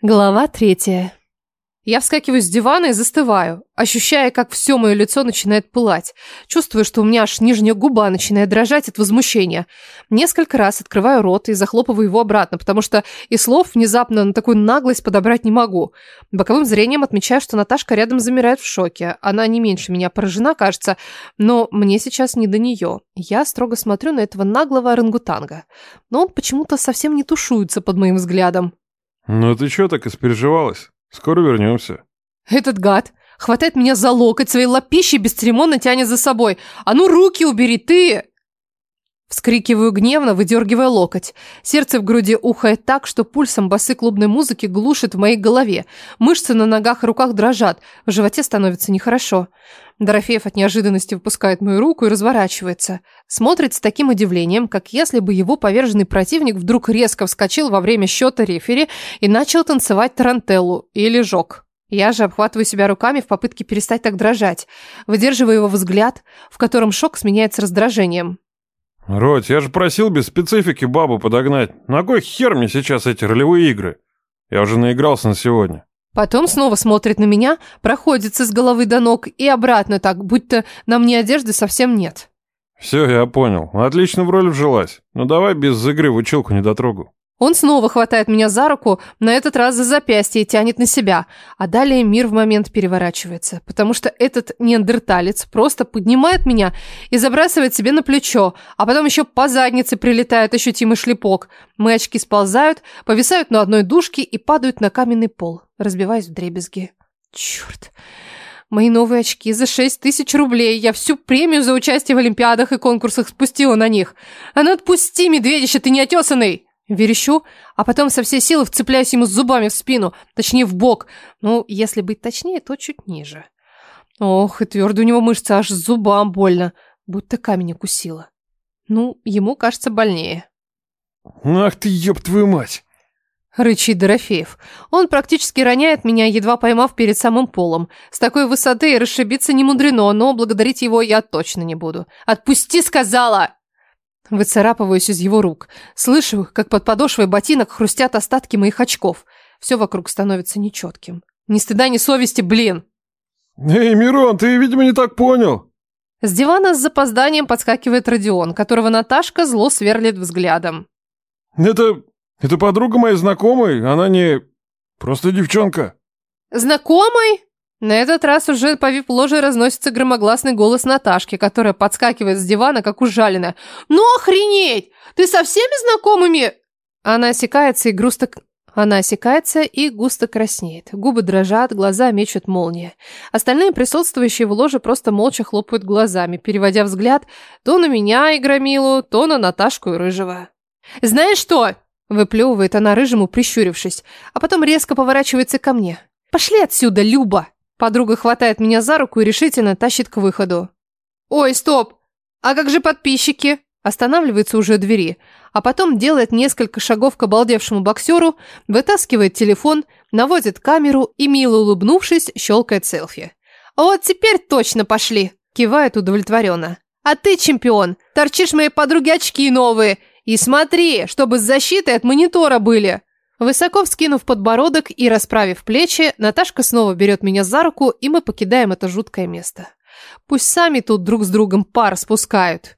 Глава третья. Я вскакиваю с дивана и застываю, ощущая, как все мое лицо начинает пылать. Чувствую, что у меня аж нижняя губа начинает дрожать от возмущения. Несколько раз открываю рот и захлопываю его обратно, потому что и слов внезапно на такую наглость подобрать не могу. Боковым зрением отмечаю, что Наташка рядом замирает в шоке. Она не меньше меня поражена, кажется, но мне сейчас не до нее. Я строго смотрю на этого наглого орангутанга. Но он почему-то совсем не тушуется под моим взглядом. Ну ты чё так испереживалась? Скоро вернемся. Этот гад хватает меня за локоть, своей лапищей бесцеремонно тянет за собой. А ну руки убери, ты! Вскрикиваю гневно, выдергивая локоть. Сердце в груди ухает так, что пульсом басы клубной музыки глушит в моей голове. Мышцы на ногах и руках дрожат, в животе становится нехорошо. Дорофеев от неожиданности выпускает мою руку и разворачивается. Смотрит с таким удивлением, как если бы его поверженный противник вдруг резко вскочил во время счета рефери и начал танцевать тарантеллу или жог. Я же обхватываю себя руками в попытке перестать так дрожать, выдерживаю его взгляд, в котором шок сменяется раздражением. Роть, я же просил без специфики бабу подогнать. На кой хер мне сейчас эти ролевые игры? Я уже наигрался на сегодня. Потом снова смотрит на меня, проходится с головы до ног и обратно так, будто на мне одежды совсем нет. Все, я понял. Отлично в роль вжилась. Ну давай без игры в училку не дотрогу. Он снова хватает меня за руку, на этот раз за запястье и тянет на себя. А далее мир в момент переворачивается, потому что этот неандерталец просто поднимает меня и забрасывает себе на плечо, а потом еще по заднице прилетает ощутимый шлепок. Мои очки сползают, повисают на одной дужке и падают на каменный пол, разбиваясь в дребезги. Черт. Мои новые очки за шесть тысяч рублей. Я всю премию за участие в олимпиадах и конкурсах спустила на них. А ну отпусти, медведище, ты неотесанный! Верещу, а потом со всей силы вцепляюсь ему зубами в спину, точнее в бок. Ну, если быть точнее, то чуть ниже. Ох, и твердо у него мышцы, аж зубам больно, будто камень укусила. Ну, ему кажется больнее. Ах ты, ёб твою мать! Рычит Дорофеев. Он практически роняет меня, едва поймав перед самым полом. С такой высоты расшибиться не мудрено, но благодарить его я точно не буду. «Отпусти!» сказала! Выцарапываюсь из его рук. Слышу, как под подошвой ботинок хрустят остатки моих очков. Все вокруг становится нечетким. Ни стыда, ни совести, блин. Эй, Мирон, ты, видимо, не так понял. С дивана с запозданием подскакивает Родион, которого Наташка зло сверлит взглядом. Это... это подруга моей знакомой, она не... просто девчонка. Знакомый? На этот раз уже по вип-ложе разносится громогласный голос Наташки, которая подскакивает с дивана, как ужаленная. «Ну охренеть! Ты со всеми знакомыми?» Она осекается и грусто... Она осекается и густо краснеет. Губы дрожат, глаза мечут молния. Остальные присутствующие в ложе просто молча хлопают глазами, переводя взгляд то на меня и Громилу, то на Наташку и Рыжего. «Знаешь что?» – выплевывает она Рыжему, прищурившись, а потом резко поворачивается ко мне. «Пошли отсюда, Люба!» Подруга хватает меня за руку и решительно тащит к выходу. «Ой, стоп! А как же подписчики?» Останавливается уже у двери, а потом делает несколько шагов к обалдевшему боксеру, вытаскивает телефон, наводит камеру и, мило улыбнувшись, щелкает селфи. «Вот теперь точно пошли!» Кивает удовлетворенно. «А ты, чемпион, торчишь моей подруге очки новые! И смотри, чтобы с защитой от монитора были!» Высоко вскинув подбородок и расправив плечи, Наташка снова берет меня за руку, и мы покидаем это жуткое место. Пусть сами тут друг с другом пар спускают.